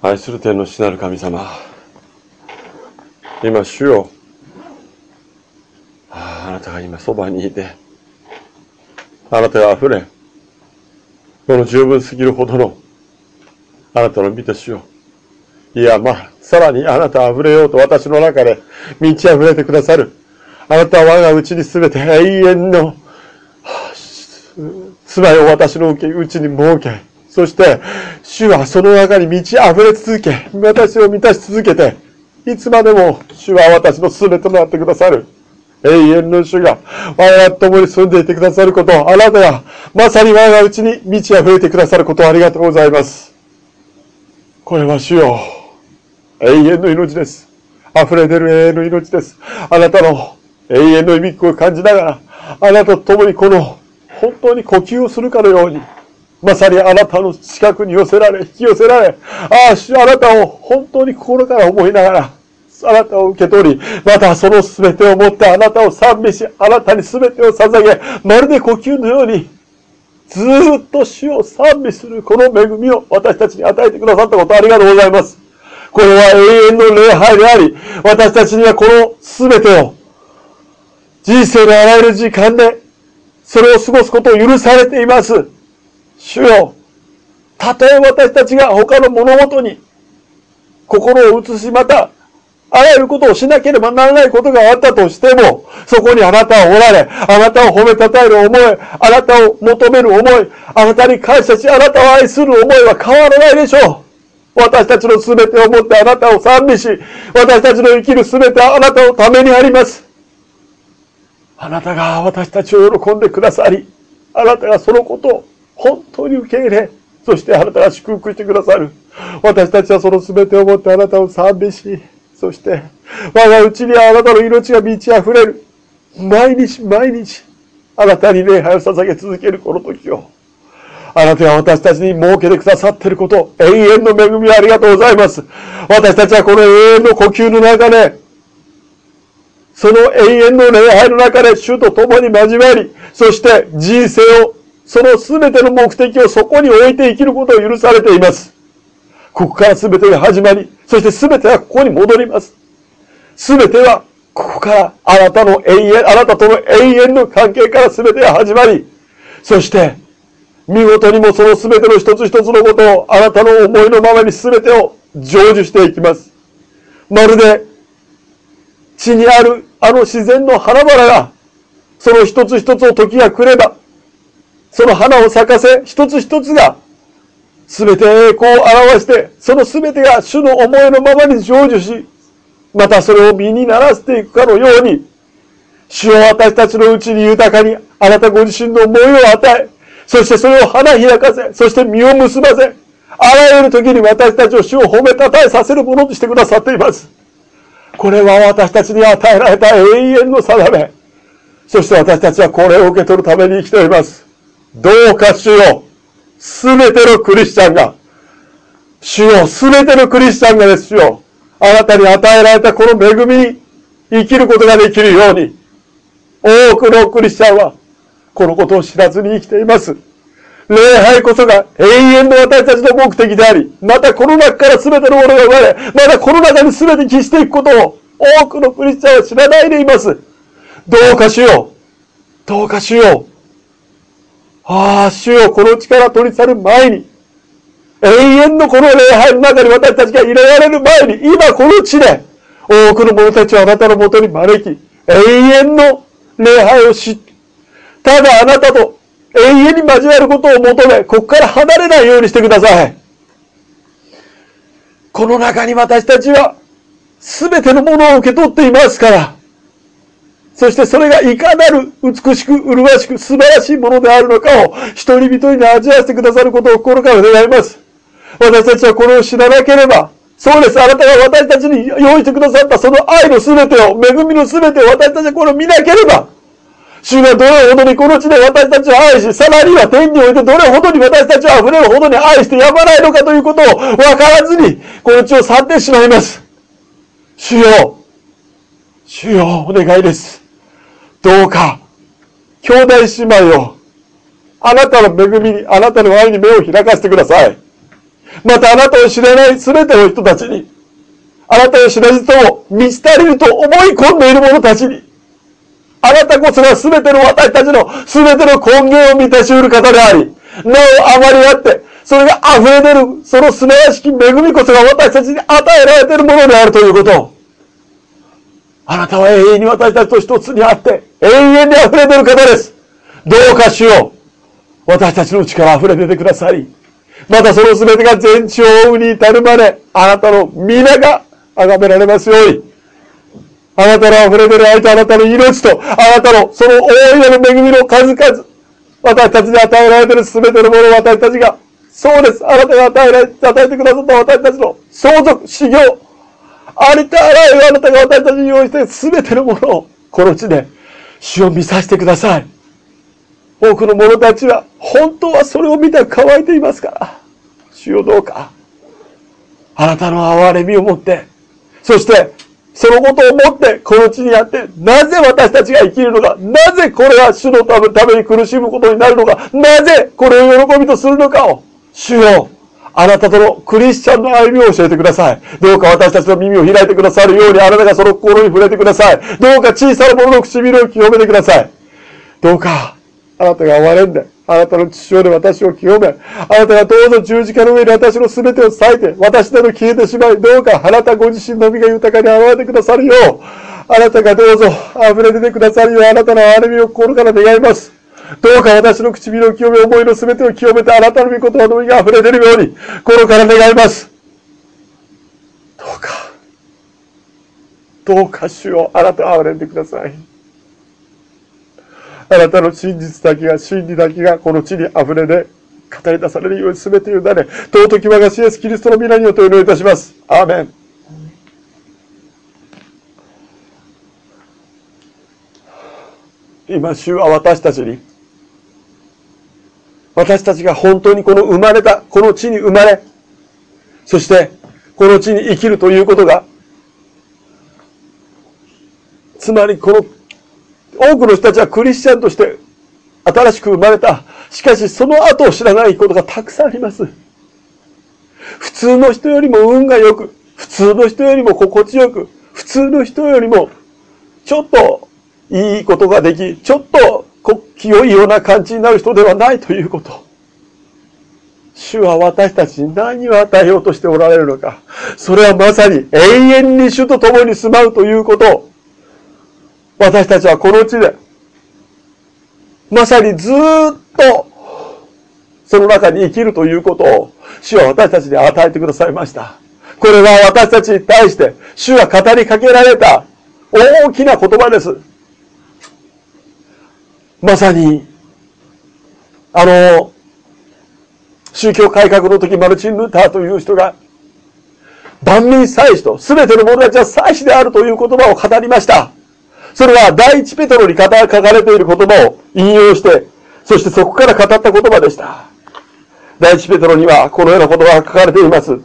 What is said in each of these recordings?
愛する天の主なる神様、今、主よ、あなたが今そばにいて、あなたが溢れ、この十分すぎるほどの、あなたの見て主よ。いや、まあ、さらにあなた溢れようと私の中で満ち溢れてくださる。あなたは我がうちにすべて永遠の、住まいを私のうちに設け、そして、主はその中に満ち溢れ続け、私を満たし続けて、いつまでも主は私の全てとなってくださる。永遠の主が我が共に住んでいてくださること、あなたがまさに我がうちに満ち溢れてくださることをありがとうございます。これは主よ、永遠の命です。溢れ出る永遠の命です。あなたの永遠の意味を感じながら、あなたと共にこの本当に呼吸をするかのように、まさにあなたの近くに寄せられ、引き寄せられ、ああ、主あなたを本当に心から思いながら、あなたを受け取り、またその全てをもってあなたを賛美し、あなたに全てを捧げ、まるで呼吸のように、ずっと主を賛美するこの恵みを私たちに与えてくださったことありがとうございます。これは永遠の礼拝であり、私たちにはこの全てを、人生のあらゆる時間で、それを過ごすことを許されています。主よ、たとえ私たちが他の物事に心を移し、また、あらゆることをしなければならないことがあったとしても、そこにあなたはおられ、あなたを褒めたたえる思い、あなたを求める思い、あなたに感謝し、あなたを愛する思いは変わらないでしょう。私たちの全てをもってあなたを賛美し、私たちの生きる全てはあなたのためにあります。あなたが私たちを喜んでくださり、あなたがそのことを本当に受け入れ、そしてあなたが祝福してくださる。私たちはその全てをもってあなたを賛美し、そして、我がうちにはあなたの命が満ち溢れる。毎日毎日、あなたに礼拝を捧げ続けるこの時を。あなたが私たちに設けてくださっていること、永遠の恵みをありがとうございます。私たちはこの永遠の呼吸の中で、その永遠の礼拝の中で主と共に交わり、そして人生をその全ての目的をそこに置いて生きることを許されています。ここから全てが始まり、そして全てはここに戻ります。全てはここからあなたの永遠、あなたとの永遠の関係から全てが始まり、そして見事にもその全ての一つ一つのことをあなたの思いのままに全てを成就していきます。まるで地にあるあの自然の花々がその一つ一つを時が来ればその花を咲かせ、一つ一つが、すべて栄光を表して、そのすべてが主の思いのままに成就し、またそれを身にならせていくかのように、主を私たちのうちに豊かに、あなたご自身の思いを与え、そしてそれを花開かせ、そして実を結ばせ、あらゆる時に私たちを主を褒めたたえさせるものとしてくださっています。これは私たちに与えられた永遠の定め。そして私たちはこれを受け取るために生きております。どうか主よ、すべてのクリスチャンが、主よ、すべてのクリスチャンがですよ、あなたに与えられたこの恵みに生きることができるように、多くのクリスチャンは、このことを知らずに生きています。礼拝こそが永遠の私たちの目的であり、またこの中から全てのものが生まれ、またこの中に全て消していくことを多くのクリスチャンは知らないでいます。どうかしよう。どうかしよう。ああ、主よ、この力取り去る前に、永遠のこの礼拝の中に私たちが入れられる前に、今この地で、多くの者たちをあなたのもとに招き、永遠の礼拝をし、ただあなたと永遠に交わることを求め、ここから離れないようにしてください。この中に私たちは、すべてのものを受け取っていますから、そしてそれがいかなる美しく麗しく素晴らしいものであるのかを一人一人に味わわせてくださることを心から願います。私たちはこれを知らなければ、そうです。あなたが私たちに用意してくださったその愛の全てを、恵みの全てを私たちはこれを見なければ、主がどれほどにこの地で私たちを愛し、さらには天においてどれほどに私たちを溢れるほどに愛してやまないのかということを分からずに、この地を去ってしまいます。主よ、主よ、お願いです。どうか、兄弟姉妹を、あなたの恵みに、あなたの愛に目を開かせてください。またあなたを知らない全ての人たちに、あなたを知らずとも満ち足りると思い込んでいる者たちに、あなたこそが全ての私たちの全ての根源を満たし得る方であり、なおあまりあって、それが溢れ出る、その素晴らしき恵みこそが私たちに与えられているものであるということを、あなたは永遠に私たちと一つにあって、永遠に溢れ出る方です。どうかしよう。私たちの力溢れ出てくださり、またその全てが全地を追うに至るまで、あなたの皆が崇められますように。あなたの溢れ出る愛とあなたの命と、あなたのその大いなる恵みの数々、私たちに与えられている全てのものを私たちが、そうです。あなたが与えられ、与えてくださった私たちの相続、修行、ありとあらゆるあなたが私たちに用意して全てのものを、この地で、主を見させてください。多くの者たちは、本当はそれを見て乾いていますから、主よどうか、あなたの憐れみを持って、そして、そのことをもって、この地にあって、なぜ私たちが生きるのか、なぜこれは主のために苦しむことになるのか、なぜこれを喜びとするのかを、主よ、あなたとのクリスチャンの歩みを教えてください。どうか私たちの耳を開いてくださるように、あなたがその心に触れてください。どうか小さな者のの唇を清めてください。どうか、あなたが憐れんで、あなたの父親で私を清め、あなたがどうぞ十字架の上に私の全てを裂いて、私での消えてしまい、どうかあなたご自身の身が豊かに現れてくださるよう、あなたがどうぞ溢れ出てくださるよう、あなたの憐れみを心から願います。どうか私の唇を清め、思いの全てを清めて、あなたの御言葉の身が溢れ出るように、心から願います。どうか、どうか主をあなた憐れんでください。あなたの真実だけが、真理だけがこの地に溢れで語り出されるように全て委ね、尊き我がシエスキリストの皆によってお祈りいたします。アーメン。今、主は私たちに私たちが本当にこの生まれた、この地に生まれ、そしてこの地に生きるということが、つまりこの多くの人たちはクリスチャンとして新しく生まれた。しかしその後を知らないことがたくさんあります。普通の人よりも運が良く、普通の人よりも心地よく、普通の人よりもちょっといいことができ、ちょっと清いような感じになる人ではないということ。主は私たちに何を与えようとしておられるのか。それはまさに永遠に主と共に住まうということ。私たちはこの地で、まさにずっと、その中に生きるということを、主は私たちに与えてくださいました。これは私たちに対して、主が語りかけられた大きな言葉です。まさに、あの、宗教改革の時、マルチン・ルーターという人が、万民祭司と、すべての者たちは祭司であるという言葉を語りました。それは第一ペトロに書かれている言葉を引用して、そしてそこから語った言葉でした。第一ペトロにはこのような言葉が書かれています。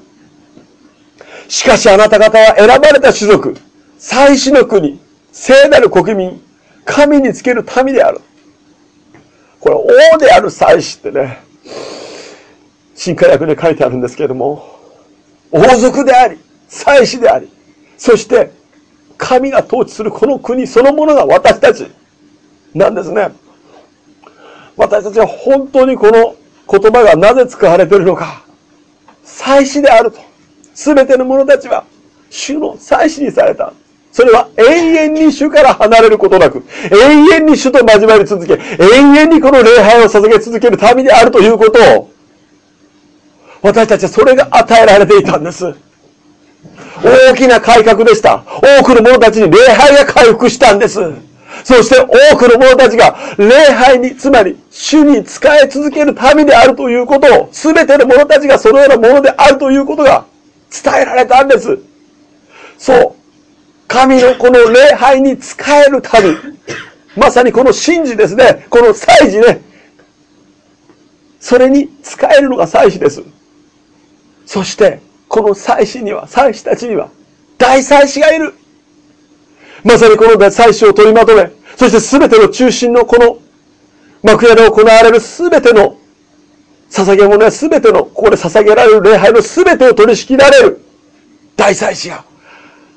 しかしあなた方は選ばれた種族、祭司の国、聖なる国民、神につける民である。これ、王である祭司ってね、新化訳で書いてあるんですけれども、王族であり、祭司であり、そして神が統治するこの国そのものが私たちなんですね。私たちは本当にこの言葉がなぜ使われているのか。祭司であると。すべての者たちは主の祭司にされた。それは永遠に主から離れることなく、永遠に主と交わり続け、永遠にこの礼拝を捧げ続ける民であるということを、私たちはそれが与えられていたんです。大きな改革でした。多くの者たちに礼拝が回復したんです。そして多くの者たちが礼拝に、つまり主に仕え続ける民であるということを、すべての者たちがそのようなものであるということが伝えられたんです。そう。神のこの礼拝に仕える民。まさにこの神事ですね。この祭事ね。それに使えるのが祭司です。そして、この祭司には、祭司たちには、大祭司がいる。まさにこの祭司を取りまとめ、そして全ての中心のこの幕屋で行われる全ての捧げ物や全ての、ここで捧げられる礼拝の全てを取り仕切られる大祭司が、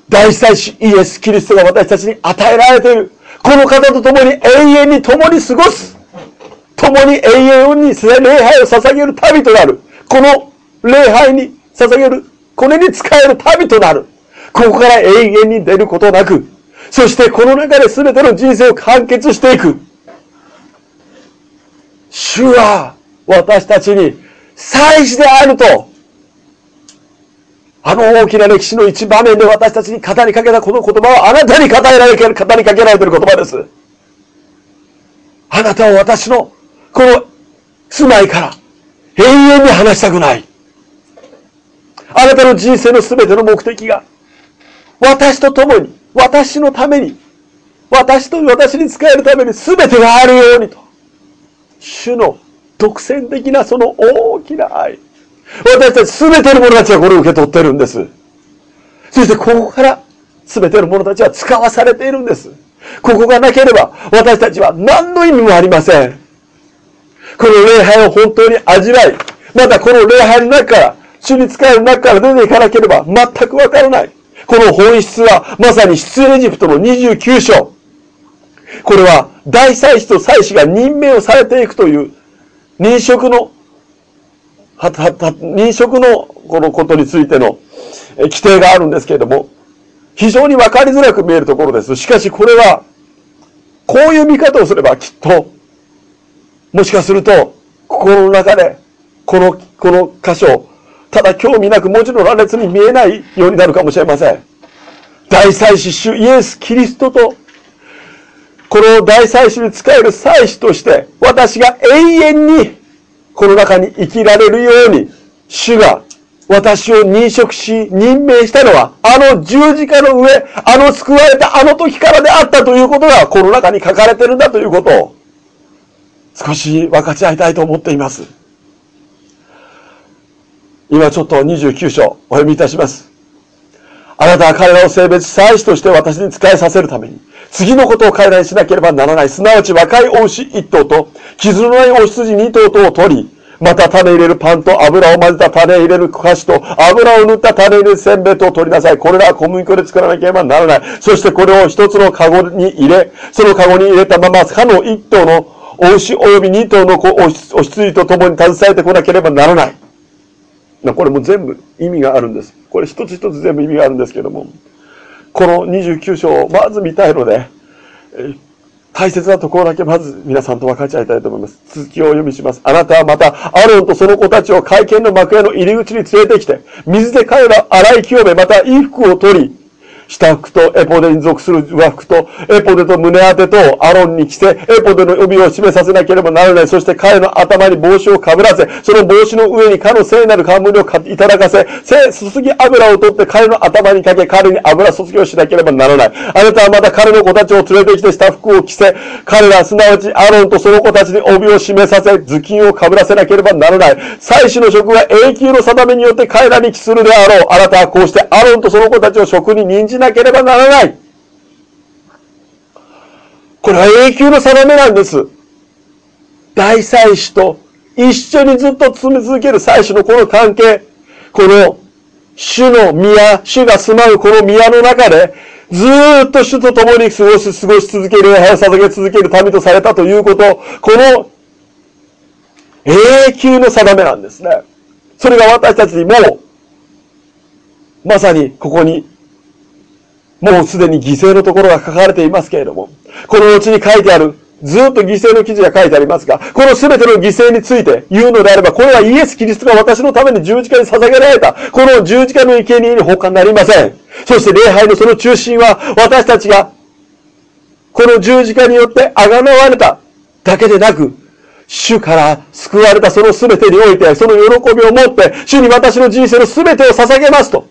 大祭司イエス・キリストが私たちに与えられている。この方と共に永遠に共に過ごす。共に永遠に礼拝を捧げる旅となる。この礼拝に捧げる、これに使える旅となる。ここから永遠に出ることなく、そしてこの中で全ての人生を完結していく。主は私たちに祭司であると、あの大きな歴史の一場面で私たちに語りかけたこの言葉はあなたに語りられ語りかけられている言葉です。あなたを私のこの住まいから永遠に話したくない。あなたの人生の全ての目的が私と共に、私のために、私と私に使えるために全てがあるようにと。主の独占的なその大きな愛。私たち全ての者たちはこれを受け取ってるんです。そしてここから全ての者たちは使わされているんです。ここがなければ私たちは何の意味もありません。この礼拝を本当に味わい、またこの礼拝の中から、主に使える中から出ていかなければ全くわからない。この本質はまさに出エジプトの29章。これは大祭司と祭司が任命をされていくという認職の、認職のこのことについての規定があるんですけれども、非常にわかりづらく見えるところです。しかしこれは、こういう見方をすればきっと、もしかすると、心の中で、この、この箇所、ただ興味なく文字の羅列に見えないようになるかもしれません。大祭司主イエス・キリストとこの大祭司に仕える祭司として、私が永遠にこの中に生きられるように、主が私を認職し、任命したのは、あの十字架の上、あの救われたあの時からであったということが、この中に書かれてるんだということを、少し分かち合いたいと思っています。今ちょっと29章お読みいたします。あなたは彼らを性別祭司として私に仕えさせるために、次のことを彼らにしなければならない。すなわち若いお牛一頭と、傷のないお羊二頭とを取り、また種入れるパンと油を混ぜた種入れる菓子と油を塗った種入れるせんべいとを取りなさい。これらは小麦粉で作らなければならない。そしてこれを一つのカゴに入れ、そのカゴに入れたまま、かの一頭のお牛及び二頭のお羊と共に携えてこなければならない。これも全部意味があるんです。これ一つ一つ全部意味があるんですけども、この29章をまず見たいので、大切なところだけまず皆さんと分かち合いたいと思います。続きをお読みします。あなたはまた、アロンとその子たちを会見の幕屋の入り口に連れてきて、水で彼ら洗い清め、また衣服を取り、下服とエポデに属する上服と、エポデと胸当てとアロンに着せ、エポデの帯を締めさせなければならない。そして彼の頭に帽子をかぶらせ、その帽子の上に彼の聖なる冠をいただかせ、聖注ぎ油を取って彼の頭にかけ、彼に油注ぎをしなければならない。あなたはまた彼の子たちを連れてきて下服を着せ、彼らすなわちアロンとその子たちに帯を締めさせ、頭巾をかぶらせなければならない。祭司の職は永久の定めによって彼らに帰するであろう。あなたはこうしてアロンとその子たちを職に任じなければならない。これは永久の定めなんです。大祭司と一緒にずっと積み続ける祭司のこの関係、この主の宮、主が住まうこの宮の中で、ずっと主と共に過ごし、過ごし続ける、礼拝を捧げ続ける民とされたということ、この永久の定めなんですね。それが私たちにも、まさにここにもうすでに犠牲のところが書かれていますけれども、このうちに書いてある、ずっと犠牲の記事が書いてありますが、この全ての犠牲について言うのであれば、これはイエス・キリストが私のために十字架に捧げられた、この十字架の生贄に他なりません。そして礼拝のその中心は、私たちが、この十字架によって贖われただけでなく、主から救われたその全てにおいて、その喜びを持って、主に私の人生の全てを捧げますと。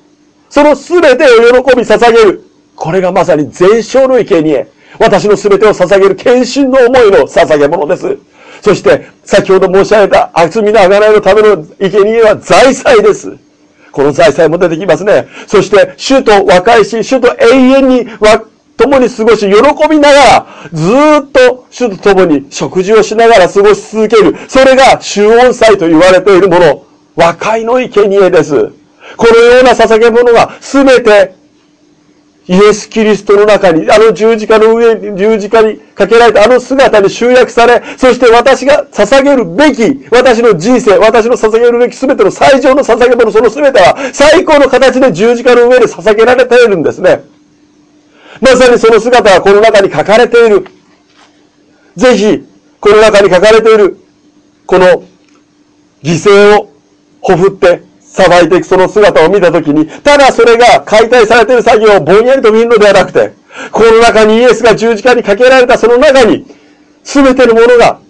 その全てを喜び捧げる。これがまさに全焼の生贄。私の全てを捧げる献身の思いの捧げ物です。そして、先ほど申し上げた厚みの贖いのための生贄は財祭です。この財祭も出てきますね。そして、主と和解し、主と永遠に共に過ごし、喜びながら、ずっと主と共に食事をしながら過ごし続ける。それが主恩祭と言われているもの。和解の生贄です。このような捧げ物が全てイエス・キリストの中に、あの十字架の上に、十字架にかけられたあの姿に集約され、そして私が捧げるべき、私の人生、私の捧げるべき全ての最上の捧げ物、その全ては最高の形で十字架の上で捧げられているんですね。まさにその姿はこの中に書かれている。ぜひ、この中に書かれている、この犠牲をほふって、裁いていくその姿を見たときに、ただそれが解体されている作業をぼんやりと見るのではなくて、この中にイエスが十字架にかけられたその中に、すべてのものが、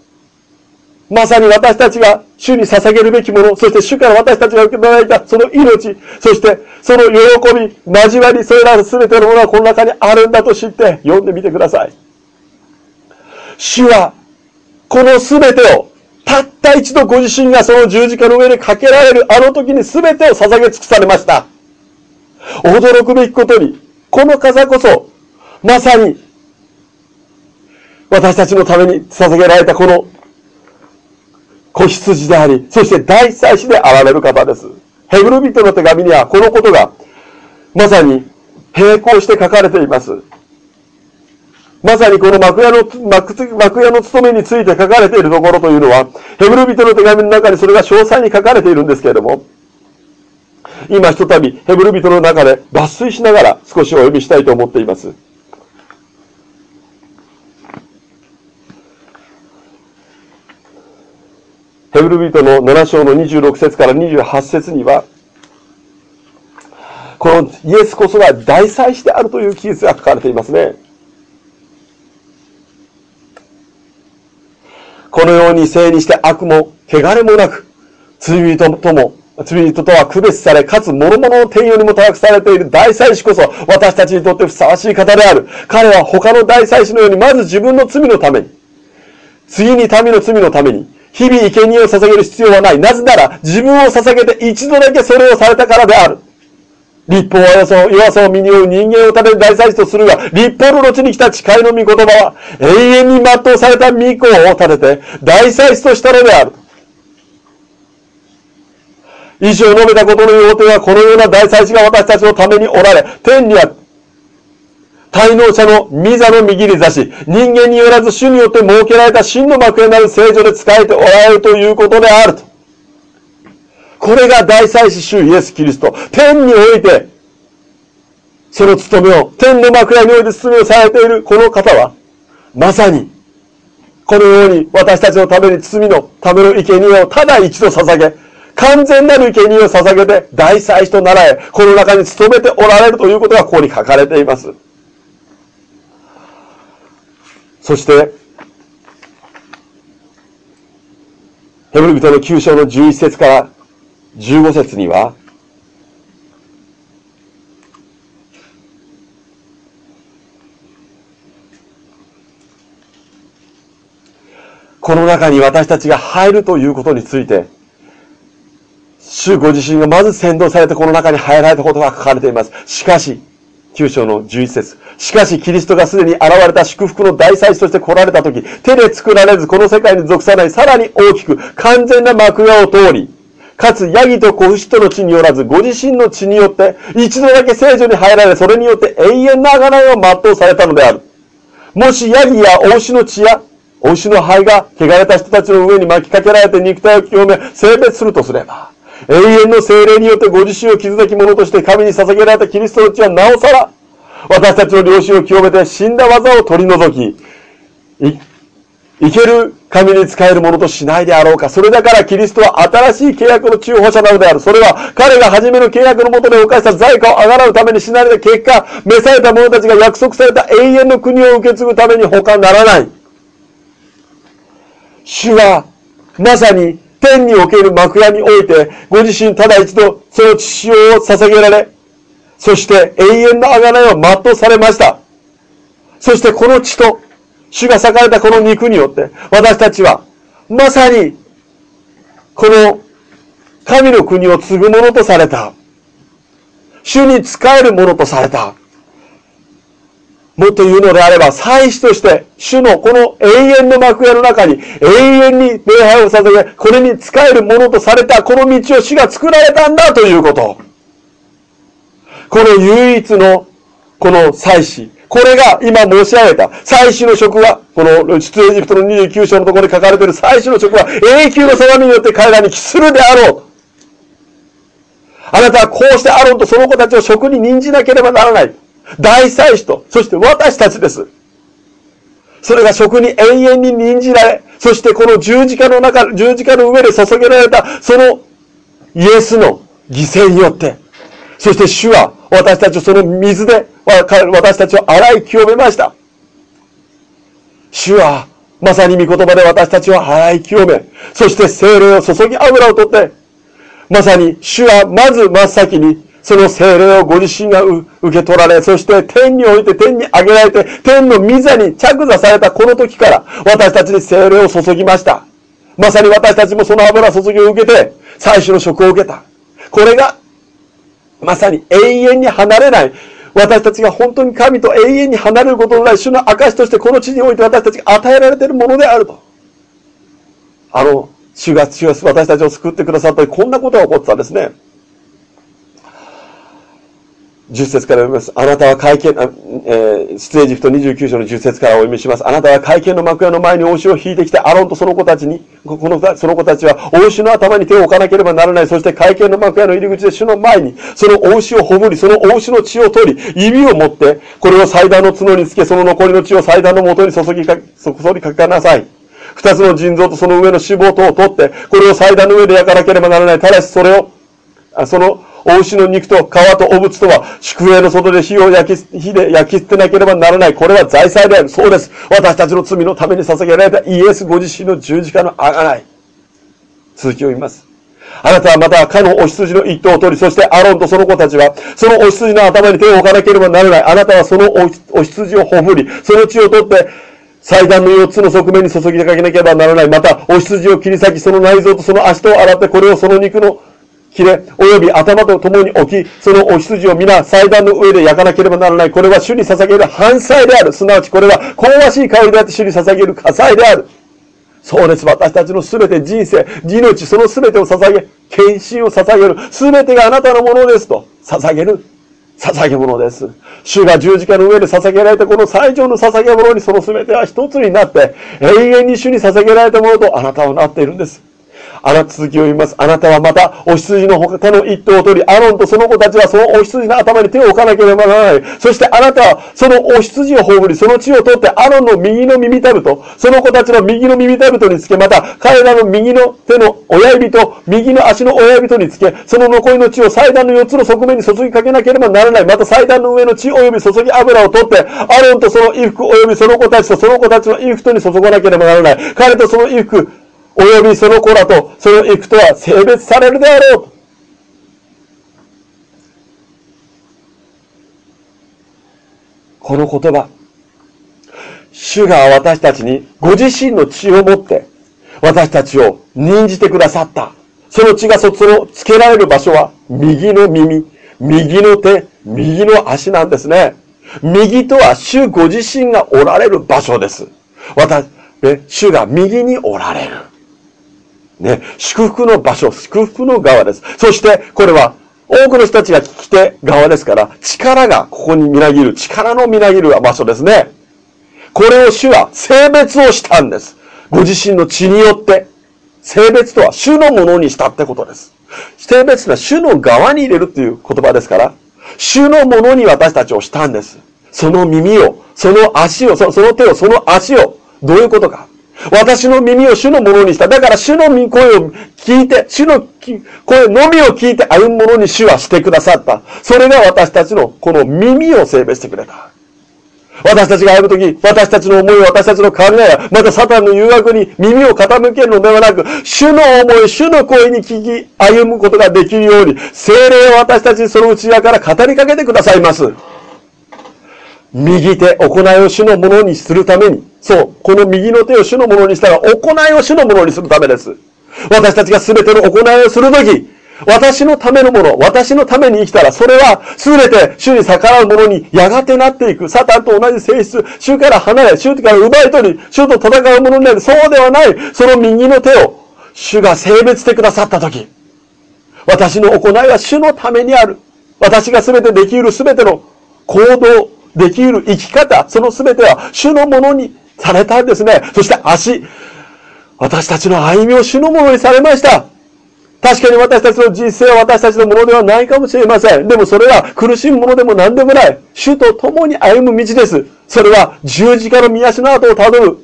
まさに私たちが主に捧げるべきもの、そして主から私たちが受け取られたその命、そしてその喜び、交わり、それらすべてのものがこの中にあるんだと知って読んでみてください。主は、このすべてをたった一度ご自身がその十字架の上にかけられるあの時に全てを捧げ尽くされました。驚くべきことに、この傘こそ、まさに、私たちのために捧げられたこの子羊であり、そして大祭司であられる方です。ヘブル人の手紙にはこのことが、まさに並行して書かれています。まさにこの幕屋の、幕屋の務めについて書かれているところというのは、ヘブル人の手紙の中にそれが詳細に書かれているんですけれども、今ひとたびヘブル人の中で抜粋しながら少しお読みしたいと思っています。ヘブル人の7章の26節から28節には、このイエスこそが大祭司であるという記述が書かれていますね。このように聖にして悪も汚れもなく、罪人とも、罪人とは区別され、かつ諸々の天与にも託されている大祭司こそ、私たちにとってふさわしい方である。彼は他の大祭司のように、まず自分の罪のために、次に民の罪のために、日々生贄を捧げる必要はない。なぜなら、自分を捧げて一度だけそれをされたからである。立法は弱さを弱さを身に負う人間を立てる大祭司とするが、立法の後に来た誓いの御言葉は、永遠に全うされた御子を立てて、大祭司としたのである。以上述べたことの要点は、このような大祭司が私たちのためにおられ、天には、滞納者の御座の右に座し、人間によらず主によって設けられた真の幕へなる聖女で仕えておられるということであると。これが大祭司主イエス・キリスト。天において、その務めを、天の枕において務めをされているこの方は、まさに、このように私たちのために罪のための生贄をただ一度捧げ、完全なる生贄を捧げて大祭司とならえ、この中に勤めておられるということがここに書かれています。そして、ヘブル人の9章の11節から15節には、この中に私たちが入るということについて、主ご自身がまず先導されてこの中に入られたことが書かれています。しかし、9章の11節しかし、キリストがすでに現れた祝福の大祭司として来られたとき、手で作られずこの世界に属さないさらに大きく完全な幕屋を通り、かつヤギと子牛との血によらず、ご自身の血によって、一度だけ聖女に入られ、それによって永遠な贖いを全うされたのである。もしヤギやお牛の血や、お牛の灰が汚れた人たちの上に巻きかけられて肉体を清め、性別するとすれば、永遠の精霊によってご自身を傷なき者として神に捧げられたキリストの血はなおさら、私たちの良心を清めて死んだ技を取り除き、生ける神に仕えるものとしないであろうか。それだからキリストは新しい契約の中保者なのである。それは彼が初めの契約のもとで犯した罪過をあがらうために死なれた結果、召された者たちが約束された永遠の国を受け継ぐために他ならない。主は、まさに天における幕屋において、ご自身ただ一度その血潮を捧げられ、そして永遠の贖いを全うされました。そしてこの血と主が裂かれたこの肉によって、私たちは、まさに、この神の国を継ぐものとされた。主に仕えるものとされた。もっと言うのであれば、祭司として、主のこの永遠の幕屋の中に永遠に礼拝を捧げ、これに使えるものとされたこの道を主が作られたんだということ。この唯一のこの祭司。これが今申し上げた祭司の職は、この出エジプトの29章のところに書かれている祭司の職は永久の定めによって彼らに帰するであろう。あなたはこうしてアロンとその子たちを職に任じなければならない。大祭司と、そして私たちです。それが職に永遠に任じられ、そしてこの十字架の中、十字架の上で注げられた、そのイエスの犠牲によって、そして主は私たちをその水で、私たちを洗い清めました。主は、まさに御言葉で私たちを洗い清め、そして精霊を注ぎ油を取って、まさに主はまず真っ先にその精霊をご自身が受け取られ、そして天において天に上げられて、天の御座に着座されたこの時から、私たちに精霊を注ぎました。まさに私たちもその油注ぎを受けて、最初の職を受けた。これが、まさに永遠に離れない、私たちが本当に神と永遠に離れることのない主の証としてこの地において私たちが与えられているものであると。あの、主が私たちを救ってくださったりこんなことが起こってたんですね。10節から読みます。あなたは会見、えー、出エジプト29章の10節からお読みします。あなたは会見の幕屋の前に王子を引いてきて、アロンとその子たちに、この、その子たちは王子の頭に手を置かなければならない。そして会見の幕屋の入り口で主の前に、その王子をほぶり、その王子の血を取り、指を持って、これを祭壇の角につけ、その残りの血を祭壇の元に注ぎか、注ぎかけなさい。二つの腎臓とその上の脂肪とを取って、これを祭壇の上で焼かなければならない。ただしそれを、その、お牛の肉と皮とお物とは、宿営の外で火を焼き、火で焼き捨てなければならない。これは財産である。そうです。私たちの罪のために捧げられたイエスご自身の十字架のあがない。続きを言います。あなたはまた、かのお羊の一頭を取り、そしてアロンとその子たちは、そのお羊の頭に手を置かなければならない。あなたはそのお羊をほふり、その血を取って、祭壇の四つの側面に注ぎかけなければならない。また、お羊を切り裂き、その内臓とその足と洗って、これをその肉の切れ、及び頭と共に置き、そのお羊を皆祭壇の上で焼かなければならない。これは主に捧げる反祭である。すなわちこれは香ばしい香りであって主に捧げる火祭である。そうです。私たちのすべて人生、命、そのすべてを捧げ、献身を捧げる。すべてがあなたのものですと。捧げる。捧げ物です。主が十字架の上で捧げられたこの最上の捧げ物にその全ては一つになって、永遠に主に捧げられたものとあなたはなっているんです。あなた続きを言います。あなたはまた、お羊の他の一頭を取り、アロンとその子たちはそのお羊の頭に手を置かなければならない。そしてあなたは、そのお羊を葬り、その血を取って、アロンの右の耳たぶと、その子たちの右の耳たぶとにつけ、また、彼らの右の手の親指と、右の足の親指とにつけ、その残りの血を祭壇の4つの側面に注ぎかけなければならない。また祭壇の上の血及び注ぎ油を取って、アロンとその衣服及びその子たちとその子たちの衣服とに注がなければならない。彼とその衣服、およびその子らとその行くとは性別されるであろう。この言葉。主が私たちにご自身の血を持って私たちを任じてくださった。その血がそつのつけられる場所は右の耳、右の手、右の足なんですね。右とは主ご自身がおられる場所です。私、ね、主が右におられる。ね、祝福の場所、祝福の側です。そして、これは、多くの人たちが聞き手側ですから、力がここにみなぎる、力のみなぎる場所ですね。これを主は性別をしたんです。ご自身の血によって、性別とは主のものにしたってことです。性別は主の側に入れるっていう言葉ですから、主のものに私たちをしたんです。その耳を、その足を、その手を、その足を、どういうことか。私の耳を主のものにした。だから主の声を聞いて、主の声のみを聞いて歩むものに主はしてくださった。それが私たちのこの耳を性別してくれた。私たちが歩むとき、私たちの思い、私たちの考えや、またサタンの誘惑に耳を傾けるのではなく、主の思い、主の声に聞き、歩むことができるように、精霊を私たちにその内側から語りかけてくださいます。右手、行いを主のものにするために、そう、この右の手を主のものにしたら、行いを主のものにするためです。私たちが全ての行いをするとき、私のためのもの、私のために生きたら、それは全て主に逆らうものにやがてなっていく。サタンと同じ性質、主から離れ、主から奪い取り、主と戦うものになる。そうではない。その右の手を、主が性別してくださったとき、私の行いは主のためにある。私が全てできる全ての行動、できる生き方、その全ては主のものにされたんですね。そして足、私たちの歩みを主のものにされました。確かに私たちの人生は私たちのものではないかもしれません。でもそれは苦しむものでも何でもない。主と共に歩む道です。それは十字架の宮足の後をたどる。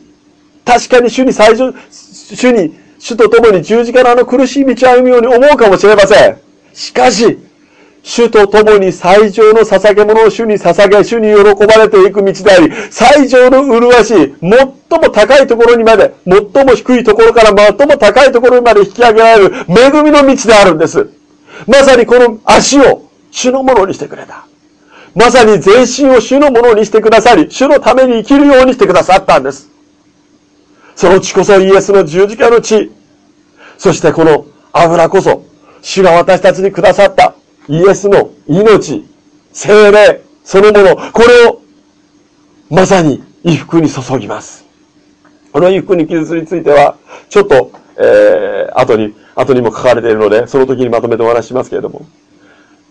確かに主に最初、主に、主と共に十字架のあの苦しい道を歩むように思うかもしれません。しかし、主と共に最上の捧げ物を主に捧げ、主に喜ばれていく道であり、最上の麗しい、最も高いところにまで、最も低いところから最も高いところまで引き上げられる恵みの道であるんです。まさにこの足を主のものにしてくれた。まさに全身を主のものにしてくださり、主のために生きるようにしてくださったんです。その血こそイエスの十字架の血。そしてこの油こそ、主が私たちにくださったイエスの命、精霊、そのもの、これをまさに衣服に注ぎます。この衣服に記述については、ちょっと、えー、後に、後にも書かれているので、その時にまとめてお話しますけれども、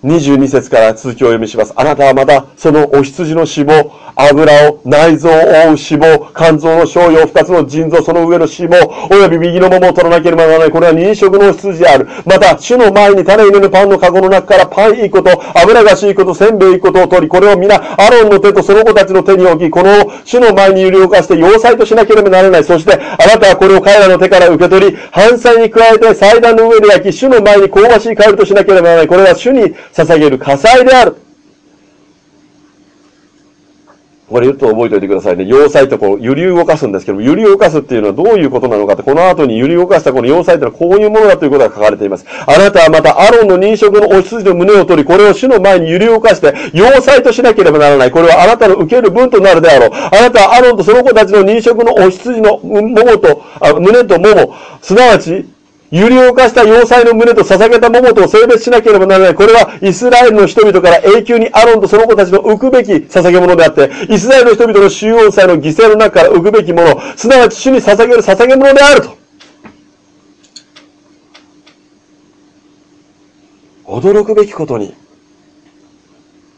22節から続きをお読みします。あなたはまた、そのお羊の脂肪、油を、内臓を覆う脂肪、肝臓の商用、二つの腎臓、その上の脂肪、および右の桃を取らなければならない。これは認食の羊である。また、主の前に種入れるパンの籠の中からパンいいこと、油がしいこと、せんべいいことを取り、これを皆、アロンの手とその子たちの手に置き、この主の前に揺り動かして、要塞としなければならない。そして、あなたはこれを彼らの手から受け取り、反祭に加えて祭壇の上で焼き、主の前に香ばしい香りとしなければならない。これは主に捧げる火災である。これ言うと覚えておいてくださいね。要塞とこう、揺り動かすんですけども、揺り動かすっていうのはどういうことなのかって、この後に揺り動かしたこの要塞っていうのはこういうものだということが書かれています。あなたはまたアロンの認食のお羊の胸を取り、これを主の前に揺り動かして、要塞としなければならない。これはあなたの受ける分となるであろう。あなたはアロンとその子たちの認食のお羊の桃と、あ胸と桃、すなわち、揺り動かした要塞の胸と捧げた桃と性別しなければならない。これはイスラエルの人々から永久にアロンとその子たちの浮くべき捧げ物であって、イスラエルの人々の収容祭の犠牲の中から浮くべきもの、すなわち主に捧げる捧げ物であると。驚くべきことに、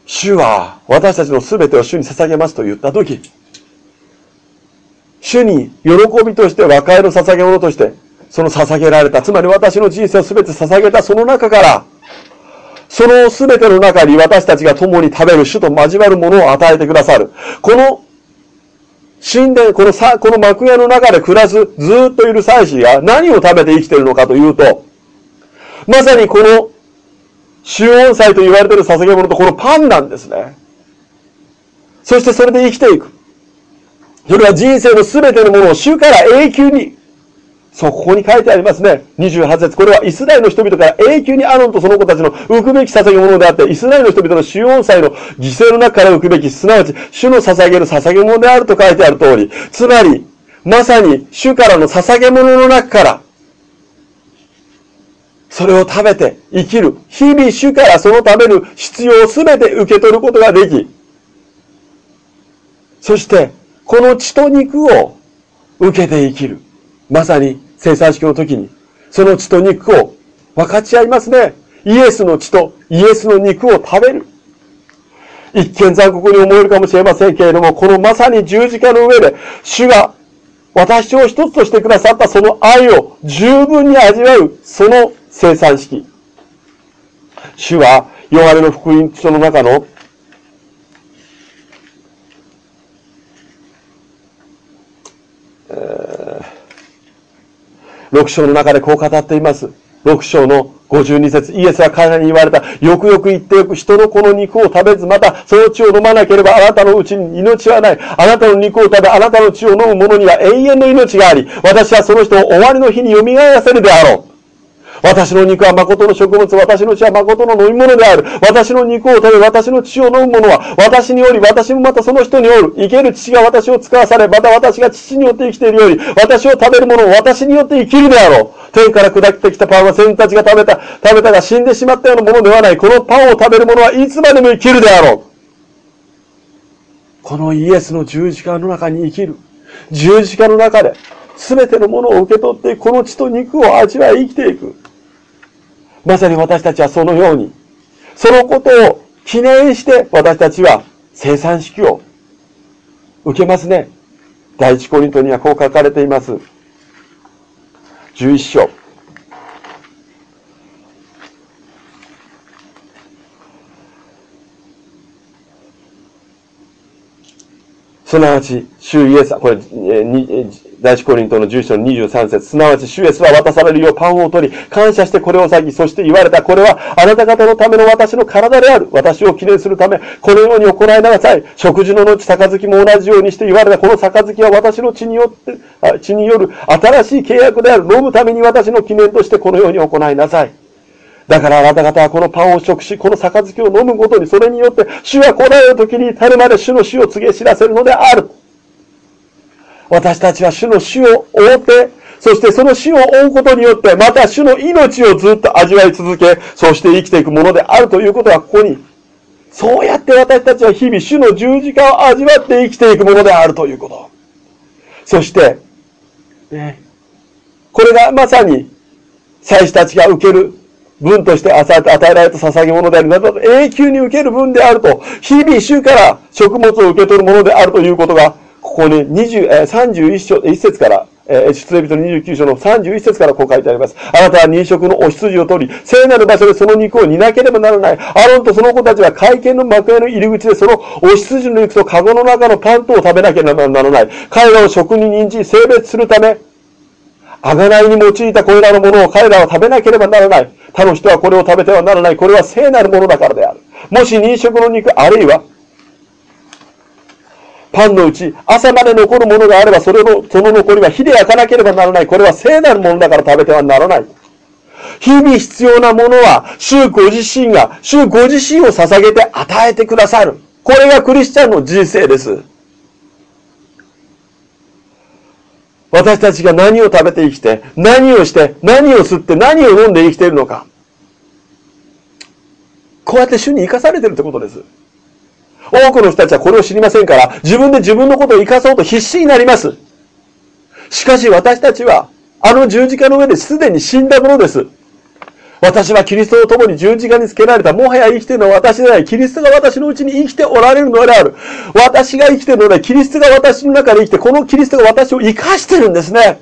主は私たちの全てを主に捧げますと言ったとき、主に喜びとして和解の捧げ物として、その捧げられた、つまり私の人生を全て捧げたその中から、その全ての中に私たちが共に食べる主と交わるものを与えてくださる。この神殿、このさ、この幕屋の中で暮らす、ずっといる祭司が何を食べて生きているのかというと、まさにこの、主音祭と言われている捧げ物とこのパンなんですね。そしてそれで生きていく。それは人生の全てのものを主から永久にそう、ここに書いてありますね。28節。これはイスラエルの人々から永久にアロンとその子たちの浮くべき捧げ物であって、イスラエルの人々の主音祭の犠牲の中から浮くべき、すなわち主の捧げる捧げ物であると書いてある通り、つまり、まさに主からの捧げ物の中から、それを食べて生きる。日々主からその食べる必要をすべて受け取ることができ、そして、この血と肉を受けて生きる。まさに生産式の時に、その血と肉を分かち合いますね。イエスの血とイエスの肉を食べる。一見残酷に思えるかもしれませんけれども、このまさに十字架の上で、主が私を一つとしてくださったその愛を十分に味わう、その生産式。主は、ヨハネの福音書の中の6章の中でこう語っています。6章の52節イエスは彼らに言われた。よくよく言ってよく人の子の肉を食べず、またその血を飲まなければあなたのうちに命はない。あなたの肉を食べ、あなたの血を飲む者には永遠の命があり、私はその人を終わりの日に蘇らせるであろう。私の肉は誠の食物、私の血は誠の飲み物である。私の肉を食べ、私の血を飲む者は、私により、私もまたその人による。生ける父が私を使わされ、また私が父によって生きているように、私を食べる者は私によって生きるであろう。天から下ってきたパンは先たちが食べた、食べたが死んでしまったようなものではない。このパンを食べる者はいつまでも生きるであろう。このイエスの十字架の中に生きる。十字架の中で、全てのものを受け取って、この血と肉を味わい生きていく。まさに私たちはそのように、そのことを記念して私たちは生産式を受けますね。第一コリントにはこう書かれています。11章。すなわち、主イエス、これ、第一コリントの住所の23節すなわち、主イエスは渡されるようパンを取り、感謝してこれを裂き、そして言われた、これはあなた方のための私の体である。私を記念するため、このように行いなさい。食事の後、杯も同じようにして言われた、この杯は私の血によって、血による新しい契約である。飲むために私の記念としてこのように行いなさい。だからあなた方はこのパンを食し、この杯を飲むごとに、それによって、主が来られる時に至るまで主の死を告げ知らせるのである。私たちは主の死を追って、そしてその死を追うことによって、また主の命をずっと味わい続け、そして生きていくものであるということは、ここに、そうやって私たちは日々主の十字架を味わって生きていくものであるということ。そして、ね、これがまさに、祭司たちが受ける分として与えられた捧げ物である。など永久に受ける分であると、日々主から食物を受け取るものであるということが、ここに20、え31章、1節から、えー、出エビト29章の31節からこう書いてあります。あなたは認食のお羊を取り、聖なる場所でその肉を煮なければならない。アロンとその子たちは会見の幕屋の入り口でそのお羊の肉と籠の中のパンとを食べなければならない。彼らを食に認知、性別するため、贖いに用いたこれらのものを彼らは食べなければならない。他の人はこれを食べてはならない。これは聖なるものだからである。もし認食の肉、あるいは、パンのうち、朝まで残るものがあれば、それの、その残りは火で焼かなければならない。これは聖なるものだから食べてはならない。日々必要なものは、主ご自身が、主ご自身を捧げて与えてくださる。これがクリスチャンの人生です。私たちが何を食べて生きて、何をして、何を吸って、何を飲んで生きているのか。こうやって主に生かされてるってことです。多くの人たちはこれを知りませんから、自分で自分のことを生かそうと必死になります。しかし私たちは、あの十字架の上ですでに死んだものです。私はキリストと共に十字架につけられた。もはや生きているのは私でない。キリストが私のうちに生きておられるのである。私が生きているので、キリストが私の中で生きて、このキリストが私を生かしてるんですね。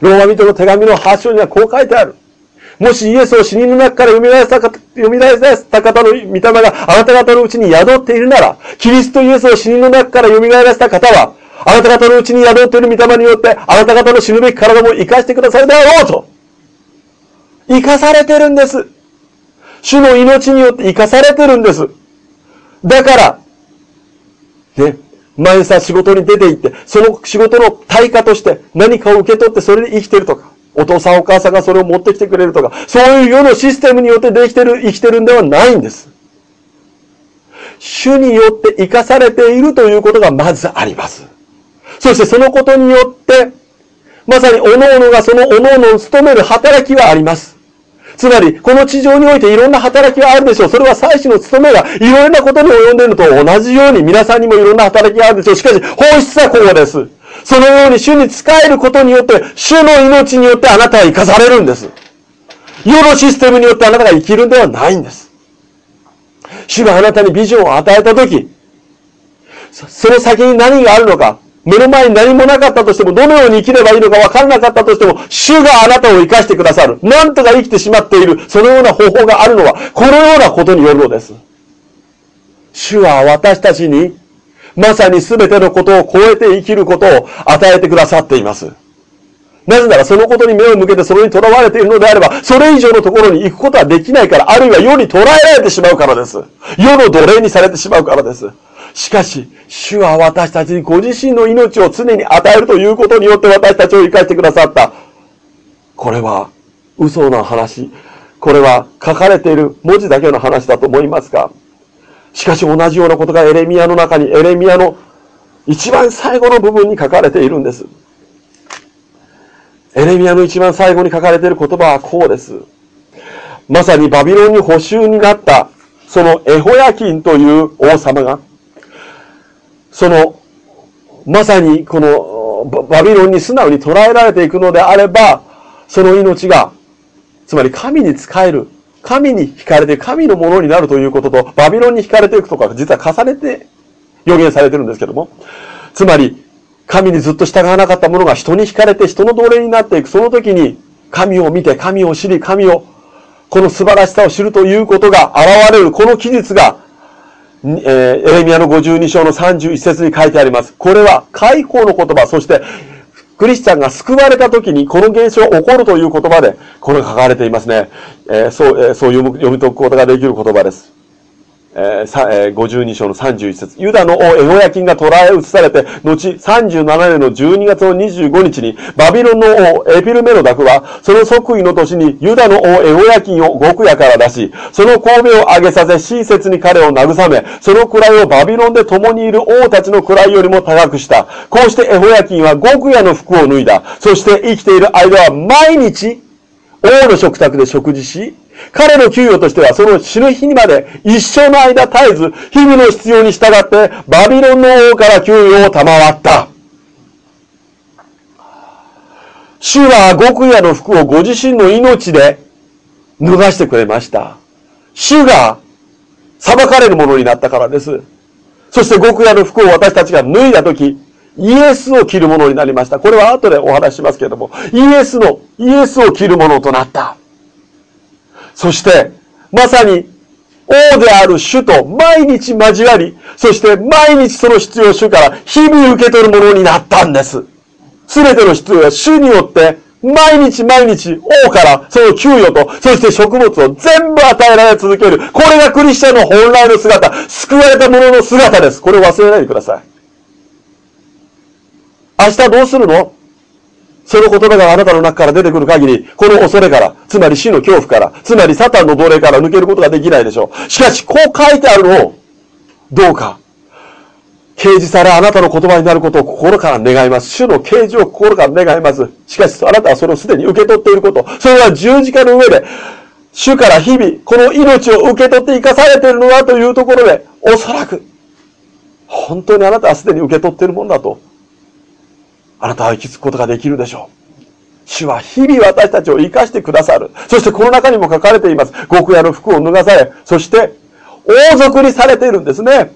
ローマ人の手紙の発祥にはこう書いてある。もしイエスを死人の中から蘇らせた方、蘇らせた方の御霊があなた方のうちに宿っているなら、キリストイエスを死人の中から蘇らせた方は、あなた方のうちに宿っている御霊によって、あなた方の死ぬべき体も生かしてくださるであろうと。生かされてるんです。主の命によって生かされてるんです。だから、ね、毎朝仕事に出て行って、その仕事の対価として何かを受け取ってそれで生きてるとか、お父さんお母さんがそれを持ってきてくれるとか、そういう世のシステムによってできてる、生きてるんではないんです。主によって生かされているということがまずあります。そしてそのことによって、まさに各々がその各々を務める働きはあります。つまり、この地上においていろんな働きはあるでしょう。それは祭司の務めがいろんなことに及んでいるのと同じように皆さんにもいろんな働きがあるでしょう。しかし、本質はこうです。そのように主に仕えることによって、主の命によってあなたは生かされるんです。世のシステムによってあなたが生きるんではないんです。主があなたにビジョンを与えたとき、その先に何があるのか、目の前に何もなかったとしても、どのように生きればいいのか分からなかったとしても、主があなたを生かしてくださる。なんとか生きてしまっている。そのような方法があるのは、このようなことによるのです。主は私たちに、まさに全てのことを超えて生きることを与えてくださっています。なぜならそのことに目を向けてそれに囚われているのであれば、それ以上のところに行くことはできないから、あるいは世に捉えられてしまうからです。世の奴隷にされてしまうからです。しかし、主は私たちにご自身の命を常に与えるということによって私たちを生かしてくださった。これは嘘の話。これは書かれている文字だけの話だと思いますが、しかし同じようなことがエレミアの中に、エレミアの一番最後の部分に書かれているんです。エレミアの一番最後に書かれている言葉はこうです。まさにバビロンに補修になった、そのエホヤキンという王様が、その、まさにこのバビロンに素直に捉えられていくのであれば、その命が、つまり神に仕える、神に惹かれて神のものになるということと、バビロンに惹かれていくとか、実は重ねて予言されてるんですけども、つまり、神にずっと従わなかった者が人に惹かれて人の奴隷になっていく。その時に、神を見て、神を知り、神を、この素晴らしさを知るということが現れる、この記述が、えー、エレミアの52章の31節に書いてあります。これは、解放の言葉、そして、クリスチャンが救われた時にこの現象が起こるという言葉で、これが書かれていますね。えー、そう、えー、そう読み解くことができる言葉です。えー、52章の31節ユダの王エホヤキンが捕らえ移されて、後37年の12月の25日に、バビロンの王エピルメロダクは、その即位の年にユダの王エホヤキンを極夜から出し、その神戸を上げさせ、親切に彼を慰め、その位をバビロンで共にいる王たちの位よりも高くした。こうしてエホヤキンは極夜の服を脱いだ。そして生きている間は毎日、王の食卓で食事し、彼の給与としてはその死ぬ日にまで一生の間絶えず日々の必要に従ってバビロンの王から給与を賜った。主は極夜の服をご自身の命で脱がしてくれました。主が裁かれるものになったからです。そして極夜の服を私たちが脱いだとき、イエスを着るものになりました。これは後でお話しますけれども、イエスの、イエスを着るものとなった。そして、まさに、王である主と毎日交わり、そして毎日その必要主から日々受け取るものになったんです。すべての必要は主によって毎日毎日王からその給与と、そして食物を全部与えられ続ける。これがクリスチャンの本来の姿、救われた者の姿です。これを忘れないでください。明日どうするの？その言葉があなたの中から出てくる限り、この恐れから、つまり死の恐怖から、つまりサタンの奴隷から抜けることができないでしょう。しかし、こう書いてあるのを、どうか、掲示されあなたの言葉になることを心から願います。主の啓示を心から願います。しかし、あなたはそれをすでに受け取っていること。それは十字架の上で、主から日々、この命を受け取って生かされているのはというところで、おそらく、本当にあなたはすでに受け取っているものだとあなたは行き着くことができるでしょう。主は日々私たちを生かしてくださる。そしてこの中にも書かれています。極夜の服を脱がされ、そして王族にされているんですね。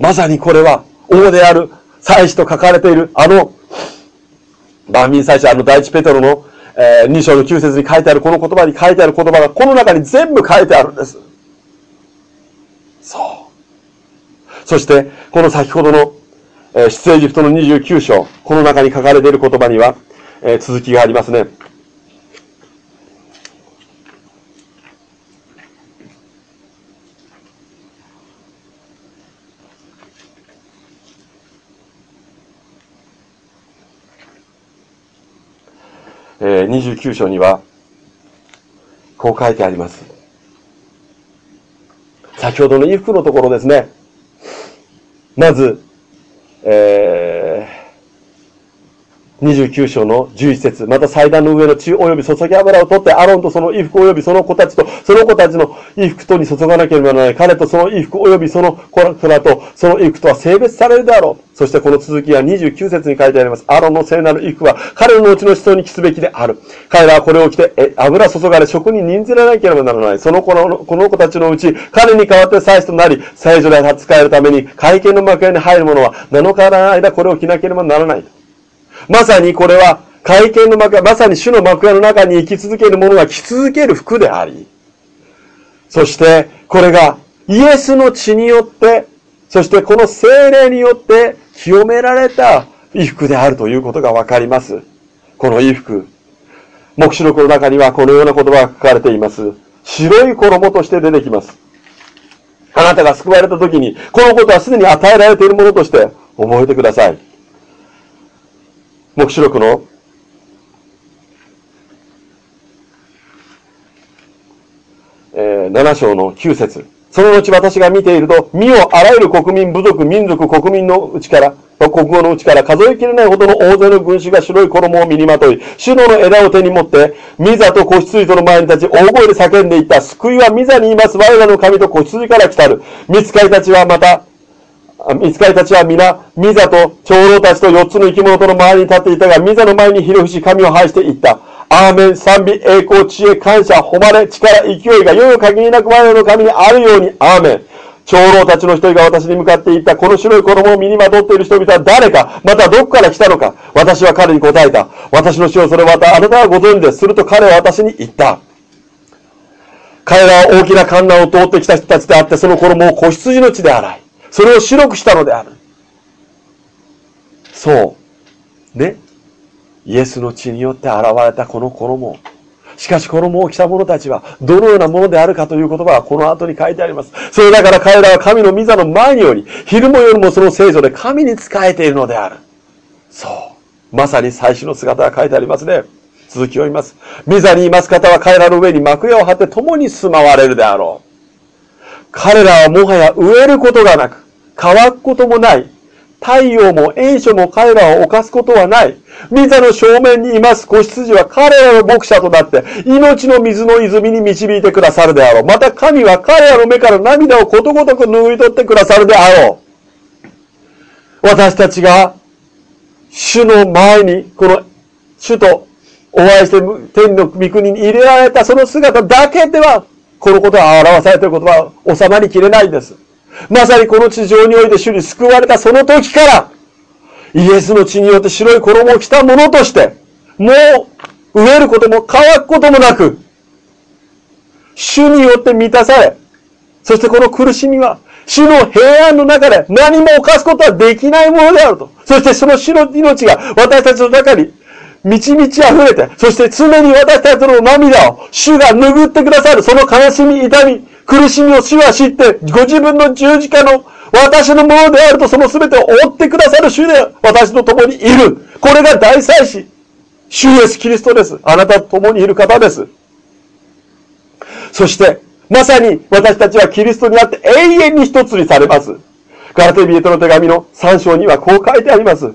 まさにこれは王である祭司と書かれているあの万民祭司、あの第一ペトロの、えー、2章の9節に書いてあるこの言葉に書いてある言葉がこの中に全部書いてあるんです。そう。そして、この先ほどの、えー、出エジプトの29章、この中に書かれている言葉には、えー、続きがありますね。えー、29章には、こう書いてあります。先ほどの衣服のところですね。まず、えー、29章の11節また祭壇の上の血及び注ぎ油を取って、アロンとその衣服及びその子たちと、その子たちの衣服とに注がなければならない。彼とその衣服及びその子らと、その衣服とは性別されるであろう。そしてこの続きは29節に書いてあります。アロンの聖なる衣服は、彼のうちの子孫に着すべきである。彼らはこれを着て、え、油注がれ、職に任ずらなければならない。その子の、この子たちのうち、彼に代わって祭司となり、祭女で扱えるために、会見の幕屋に入る者は、7日の間これを着なければならない。まさにこれは、会見の幕屋、まさに主の幕屋の中に生き続ける者が着続ける服であり、そして、これが、イエスの血によって、そしてこの精霊によって清められた衣服であるということがわかります。この衣服。目視録の中にはこのような言葉が書かれています。白い衣として出てきます。あなたが救われた時に、このことはすでに与えられているものとして覚えてください。目視録の？えー、7章の9節その後私が見ていると、身をあらゆる国民、部族、民族、国民のうちから、国語のうちから数えきれないほどの大勢の群衆が白い衣を身にまとい、首脳の枝を手に持って、ミザと子羊との前に立ち、大声で叫んでいった。救いはミザにいます我らの神と子羊から来たる。見つかりたちはまた、見つかりたちは皆、ミザと長老たちと四つの生き物との周りに立っていたが、ミザの前にひれ伏し神を拝していった。アーメン、賛美、栄光、知恵、感謝、誉れ、力、勢いが世の限りなく我の神にあるように、アーメン。長老たちの一人が私に向かって言った。この白い衣を身にまとっている人々は誰か、またどこから来たのか。私は彼に答えた。私の死をそれまたあなたはご存知です。すると彼は私に言った。彼らは大きな観覧を通ってきた人たちであって、その衣を子羊の血で洗い、それを白くしたのである。そう。ね。イエスの血によって現れたこの衣。しかし衣を着た者たちはどのようなものであるかという言葉はこの後に書いてあります。それだから彼らは神の御座の前により、昼も夜もその聖書で神に仕えているのである。そう。まさに最初の姿が書いてありますね。続きを言います。御座にいます方は彼らの上に幕屋を張って共に住まわれるであろう。彼らはもはや植えることがなく、乾くこともない、太陽も炎書も彼らを犯すことはない。水の正面にいます子羊は彼らの牧者となって、命の水の泉に導いてくださるであろう。また神は彼らの目から涙をことごとく拭い取ってくださるであろう。私たちが、主の前に、この主とお会いして天の御国に入れられたその姿だけでは、このことは表されていることは収まりきれないんです。まさにこの地上において主に救われたその時から、イエスの血によって白い衣を着た者として、もう飢えることも乾くこともなく、主によって満たされ、そしてこの苦しみは、主の平安の中で何も犯すことはできないものであると。そしてその主の命が私たちの中に満ち満ち溢れて、そして常に私たちの涙を主が拭ってくださる、その悲しみ、痛み、苦しみを主は知って、ご自分の十字架の私のものであるとその全てを追ってくださる主で私と共にいる。これが大祭司。主イエスキリストです。あなたと共にいる方です。そして、まさに私たちはキリストにあって永遠に一つにされます。ガラテビエトの手紙の3章にはこう書いてあります。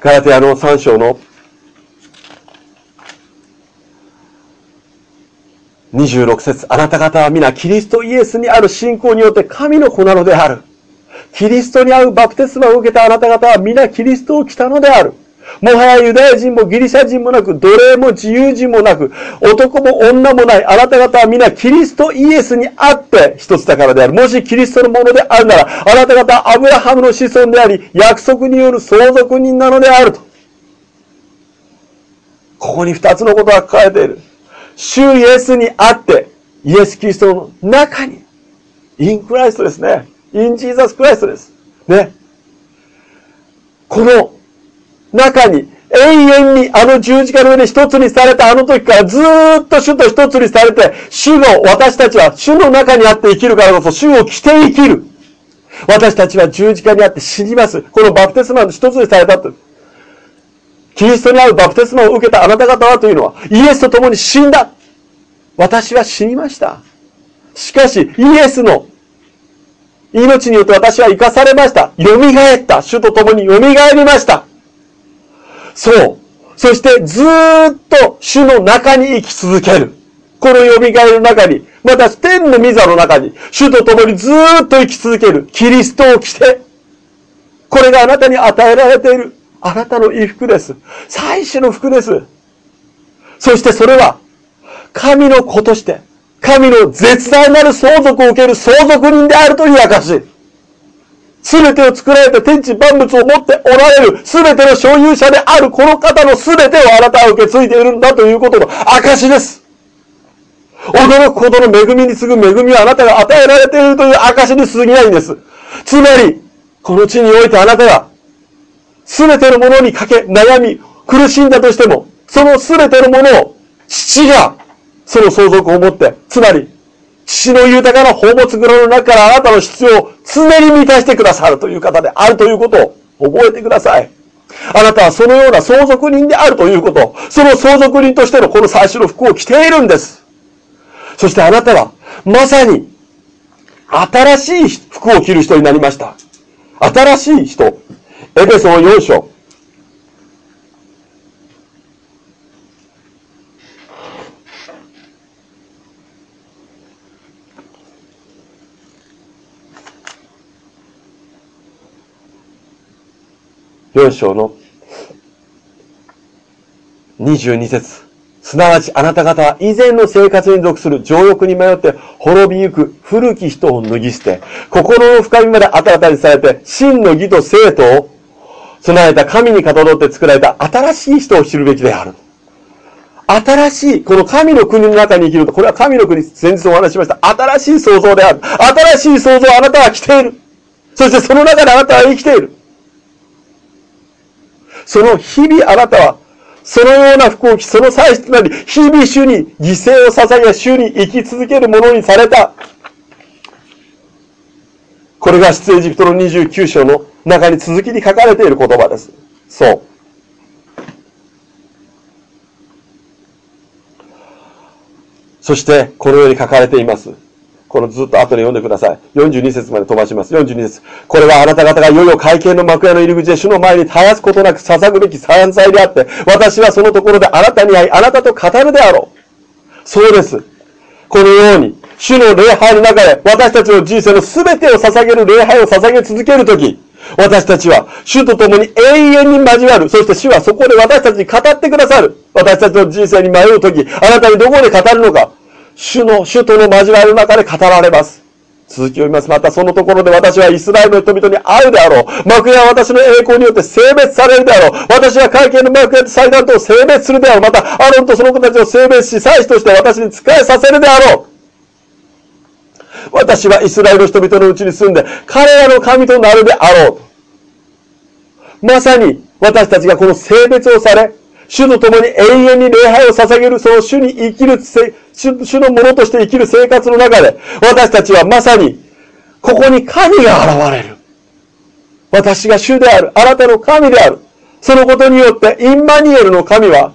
ガラテアの3章の26節あなた方は皆キリストイエスにある信仰によって神の子なのである。キリストに合うバプテスマを受けたあなた方は皆キリストを着たのである。もはやユダヤ人もギリシャ人もなく、奴隷も自由人もなく、男も女もないあなた方は皆キリストイエスにあって一つだからである。もしキリストのものであるなら、あなた方はアブラハムの子孫であり、約束による相続人なのであると。ここに二つのことが書かれている。主イエスにあって、イエス・キリストの中に、インクライストですね。インジーザス・クライストです。ね。この中に、永遠にあの十字架の上で一つにされたあの時からずっと主と一つにされて、主の、私たちは主の中にあって生きるからこそ主を着て生きる。私たちは十字架にあって死にます。このバプテスマの一つにされたと。キリストに合うバプテスマを受けたあなた方はというのは、イエスと共に死んだ。私は死にました。しかし、イエスの命によって私は生かされました。蘇った。主と共に蘇りました。そう。そしてずっと主の中に生き続ける。この蘇りの中に、また天の御座の中に、主と共にずっと生き続ける。キリストを着て、これがあなたに与えられている。あなたの衣服です。最初の服です。そしてそれは、神の子として、神の絶大なる相続を受ける相続人であるという証。すべてを作られた天地万物を持っておられる、すべての所有者であるこの方のすべてをあなたは受け継いでいるんだということの証です。驚くほどの恵みに次ぐ恵みはあなたが与えられているという証に過ぎないんです。つまり、この地においてあなたがすべてのものにかけ、悩み、苦しんだとしても、そのすべてのものを、父が、その相続を持って、つまり、父の豊かな宝物蔵の中からあなたの必要を常に満たしてくださるという方であるということを覚えてください。あなたはそのような相続人であるということ、その相続人としてのこの最初の服を着ているんです。そしてあなたは、まさに、新しい服を着る人になりました。新しい人。エペソン4章。4章の22節すなわちあなた方は以前の生活に属する情欲に迷って滅びゆく古き人を脱ぎ捨て、心の深みまで新たにされて、真の義と生徒を備えた神にかたどって作られた新しい人を知るべきである。新しい、この神の国の中に生きると、これは神の国、先日お話しました。新しい創造である。新しい創造をあなたは来ている。そしてその中であなたは生きている。その日々あなたは、そのような服を着、その際となり、日々主に犠牲を捧げ、主に生き続けるものにされた。これが出エジプトの29章の中に続きに書かれている言葉です。そう。そして、このように書かれています。このずっと後で読んでください。42節まで飛ばします。42節。これはあなた方がいよいよ会見の幕屋の入り口で主の前に絶やすことなく捧ぐべき山菜であって、私はそのところであなたに会い、あなたと語るであろう。そうです。このように、主の礼拝の中で私たちの人生の全てを捧げる礼拝を捧げ続けるとき、私たちは主と共に永遠に交わる。そして主はそこで私たちに語ってくださる。私たちの人生に迷うとき、あなたにどこで語るのか。主の、主との交わりの中で語られます。続きを読みます。またそのところで私はイスラエルの人々に会うであろう。幕屋は私の栄光によって性別されるであろう。私は会見の幕屋と祭壇とを性別するであろう。またアロンとその子たちを性別し、祭司として私に仕えさせるであろう。私はイスラエルの人々のうちに住んで、彼らの神となるであろう。まさに私たちがこの性別をされ、主と共に永遠に礼拝を捧げる、その主に生きる、主のものとして生きる生活の中で、私たちはまさに、ここに神が現れる。私が主である。あなたの神である。そのことによって、インマニエルの神は、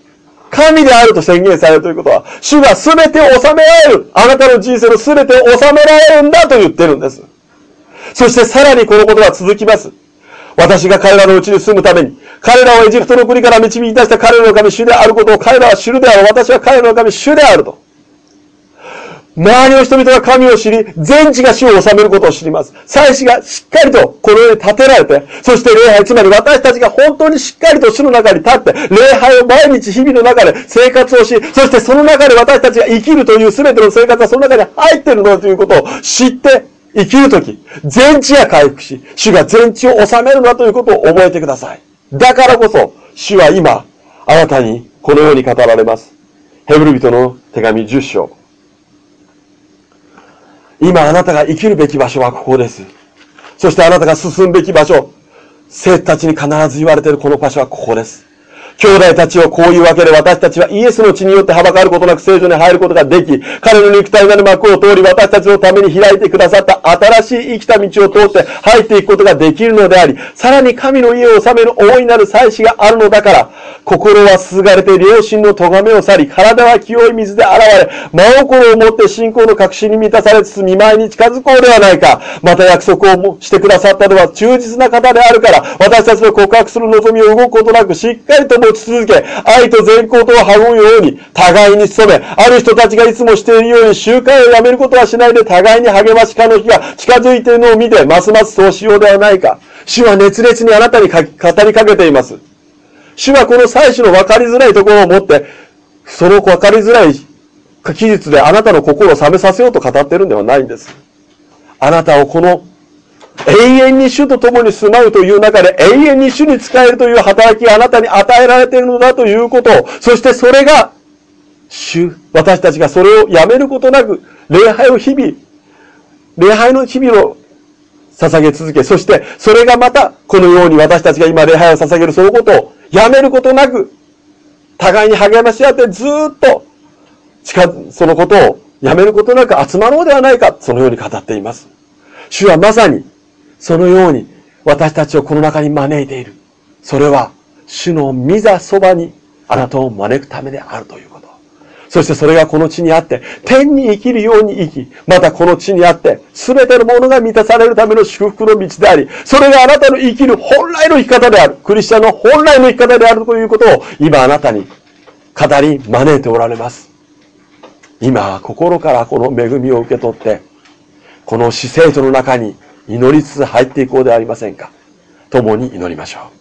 神であると宣言されるということは、主が全てを収められる。あなたの人生の全てを収められるんだと言ってるんです。そしてさらにこのことは続きます。私が彼らのうちに住むために、彼らをエジプトの国から導き出した彼らの神主であることを彼らは知るであろう。私は彼らの神主であると。周りの人々が神を知り、全地が主を治めることを知ります。祭司がしっかりとこの世に立てられて、そして礼拝、つまり私たちが本当にしっかりと主の中に立って、礼拝を毎日日々の中で生活をし、そしてその中で私たちが生きるという全ての生活はその中に入っているのだということを知って、生きるとき、全地が回復し、主が全地を治めるのだということを覚えてください。だからこそ、主は今、あなたにこのように語られます。ヘブル人の手紙10章。今あなたが生きるべき場所はここです。そしてあなたが進むべき場所、生徒たちに必ず言われているこの場所はここです。兄弟たちをこういうわけで私たちはイエスの血によってはばかることなく聖女に入ることができ、彼の肉体なる幕を通り私たちのために開いてくださった新しい生きた道を通って入っていくことができるのであり、さらに神の家を治める大いなる祭司があるのだから、心はすすがれて良心の咎めを去り、体は清い水で洗われ、真心を持って信仰の確信に満たされつつ見舞いに近づこうではないか。また約束をしてくださったのは忠実な方であるから、私たちの告白する望みを動くことなくしっかりと持ち続け、愛と善行とを育むように、互いに努め、ある人たちがいつもしているように集会をやめることはしないで互いに励ましかの日が近づいているのを見て、ますますそうしようではないか。主は熱烈にあなたに語りかけています。主はこの祭司の分かりづらいところを持って、その分かりづらい記述であなたの心を冷めさせようと語ってるんではないんです。あなたをこの永遠に主と共に住まうという中で永遠に主に仕えるという働きがあなたに与えられているのだということを、そしてそれが主、私たちがそれをやめることなく、礼拝を日々、礼拝の日々を捧げ続け、そしてそれがまたこのように私たちが今礼拝を捧げるそのことをやめることなく、互いに励まし合ってずっと近、そのことをやめることなく集まろうではないか、そのように語っています。主はまさに、そのように私たちをこの中に招いている。それは、主の御座そばにあなたを招くためであるということ。そしてそれがこの地にあって、天に生きるように生き、またこの地にあって、すべてのものが満たされるための祝福の道であり、それがあなたの生きる本来の生き方である。クリスチャンの本来の生き方であるということを、今あなたに語り招いておられます。今、心からこの恵みを受け取って、この死聖書の中に祈りつつ入っていこうではありませんか。共に祈りましょう。